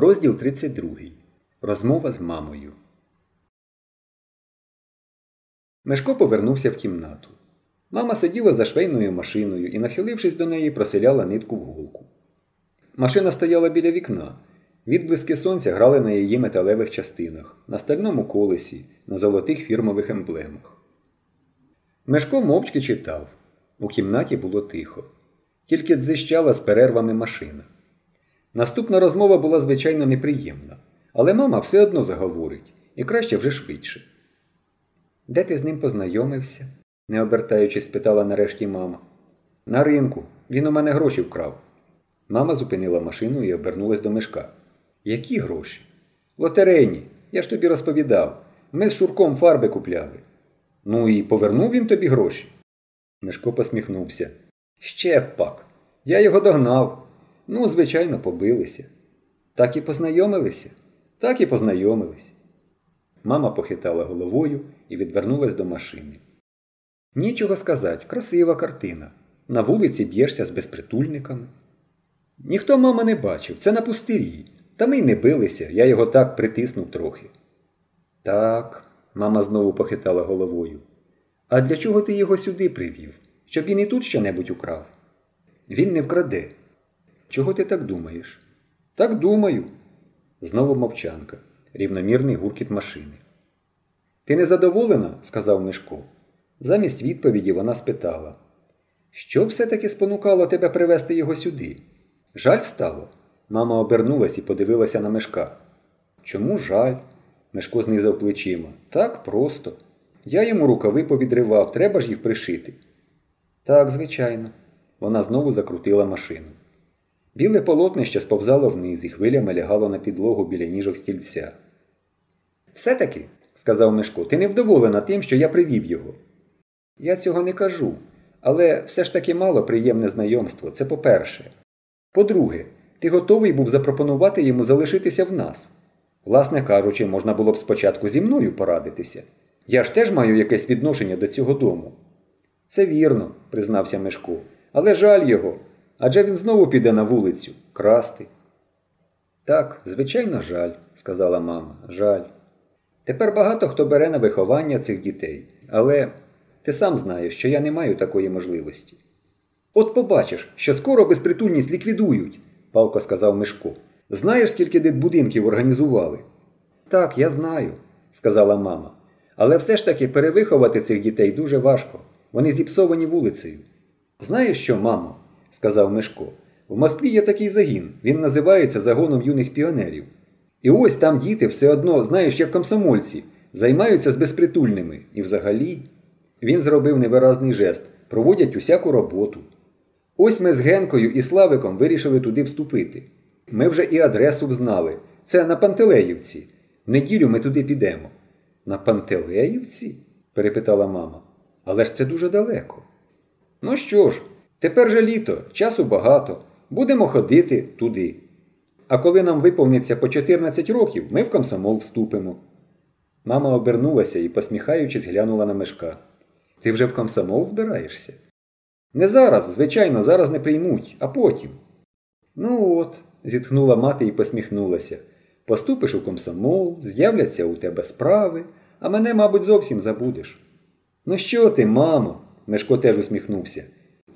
Розділ 32. Розмова з мамою. Мешко повернувся в кімнату. Мама сиділа за швейною машиною і, нахилившись до неї, проселяла нитку в голку. Машина стояла біля вікна. Відблиски сонця грали на її металевих частинах, на стальному колесі, на золотих фірмових емблемах. Мешко мовчки читав. У кімнаті було тихо. Тільки дзищала з перервами машина. Наступна розмова була, звичайно, неприємна, але мама все одно заговорить і краще вже швидше. Де ти з ним познайомився? не обертаючись, спитала нарешті мама. На ринку. Він у мене гроші вкрав. Мама зупинила машину і обернулась до мешка. Які гроші? Лотерейні. Я ж тобі розповідав. Ми з Шурком фарби купляли. Ну і повернув він тобі гроші. Мешко посміхнувся. Ще пак. Я його догнав. Ну, звичайно, побилися. Так і познайомилися? Так і познайомились. Мама похитала головою і відвернулась до машини. Нічого сказати, красива картина. На вулиці б'єшся з безпритульниками. Ніхто мама не бачив, це на пустирі. Та ми й не билися, я його так притиснув трохи. Так, мама знову похитала головою. А для чого ти його сюди привів? Щоб він і тут що-небудь украв? Він не вкраде. Чого ти так думаєш? Так думаю. Знову мовчанка, рівномірний гуркіт машини. Ти не задоволена? сказав Мишко. Замість відповіді вона спитала. Що все-таки спонукало тебе привезти його сюди? Жаль стало? Мама обернулась і подивилася на мешка. Чому жаль? Мешко знизав плечима. Так просто. Я йому рукави повідривав, треба ж їх пришити. Так, звичайно. Вона знову закрутила машину. Біле полотнище сповзало вниз і хвилями лягало на підлогу біля ніжок стільця. Все-таки, сказав Мешко, ти не вдоволена тим, що я привів його. Я цього не кажу, але все ж таки мало приємне знайомство, це по-перше. По-друге, ти готовий був запропонувати йому залишитися в нас. Власне кажучи, можна було б спочатку зі мною порадитися. Я ж теж маю якесь відношення до цього дому. Це вірно, признався Мешко, але жаль його. Адже він знову піде на вулицю красти. Так, звичайно, жаль, сказала мама, жаль. Тепер багато хто бере на виховання цих дітей, але ти сам знаєш, що я не маю такої можливості. От побачиш, що скоро безпритульність ліквідують, палко сказав Мишко. Знаєш, скільки дитбудинків організували? Так, я знаю, сказала мама. Але все ж таки перевиховати цих дітей дуже важко. Вони зіпсовані вулицею. Знаєш що, мамо? Сказав Мишко. В Москві є такий загін, він називається загоном юних піонерів. І ось там діти все одно, знаєш, як комсомольці, займаються з безпритульними. І взагалі він зробив невиразний жест, проводять усяку роботу. Ось ми з Генкою і Славиком вирішили туди вступити. Ми вже і адресу взнали. Це на Пантелеївці. В неділю ми туди підемо. На Пантелеївці? перепитала мама. Але ж це дуже далеко. Ну що ж, тепер же літо, часу багато. Будемо ходити туди. А коли нам виповниться по 14 років, ми в комсомол вступимо. Мама обернулася і, посміхаючись, глянула на мешка. Ти вже в комсомол збираєшся? Не зараз, звичайно, зараз не приймуть, а потім. Ну от, зітхнула мати і посміхнулася. Поступиш у комсомол, з'являться у тебе справи, а мене, мабуть, зовсім забудеш. Ну що ти, мамо? Мешко теж усміхнувся.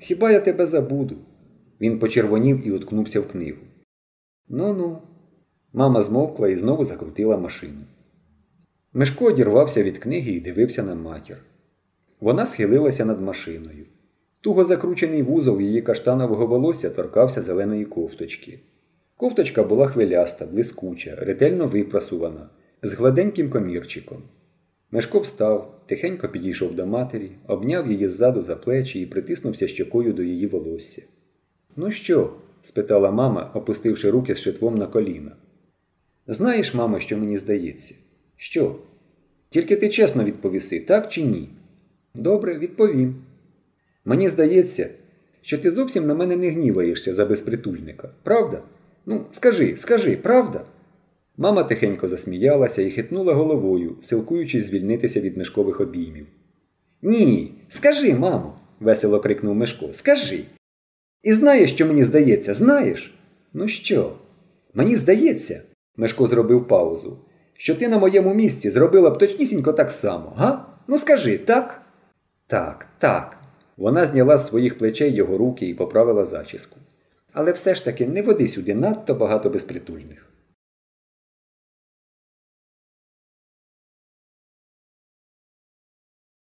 Хіба я тебе забуду? Він почервонів і уткнувся в книгу. Ну ну. Мама змовкла і знову закрутила машину. Мешко одірвався від книги і дивився на матір. Вона схилилася над машиною. Туго закручений вузол її каштанового волосся торкався зеленої кофточки. Кофточка була хвиляста, блискуча, ретельно випрасувана, з гладеньким комірчиком. Мешко встав, тихенько підійшов до матері, обняв її ззаду за плечі і притиснувся щокою до її волосся. Ну що? спитала мама, опустивши руки з шитвом на коліна. Знаєш, мамо, що мені здається? Що? Тільки ти чесно відповіси, так чи ні? Добре, відповім. Мені здається, що ти зовсім на мене не гніваєшся за безпритульника, правда? Ну, скажи, скажи, правда? Мама тихенько засміялася і хитнула головою, силкуючись звільнитися від мешкових обіймів. Ні, скажи, мамо, весело крикнув Мешко, скажи. І знаєш, що мені здається, знаєш? Ну що? Мені здається, Мешко зробив паузу. Що ти на моєму місці зробила б точнісінько так само, га? Ну скажи, так? Так, так. Вона зняла з своїх плечей його руки і поправила зачіску. Але все ж таки не води сюди надто багато безпритульних.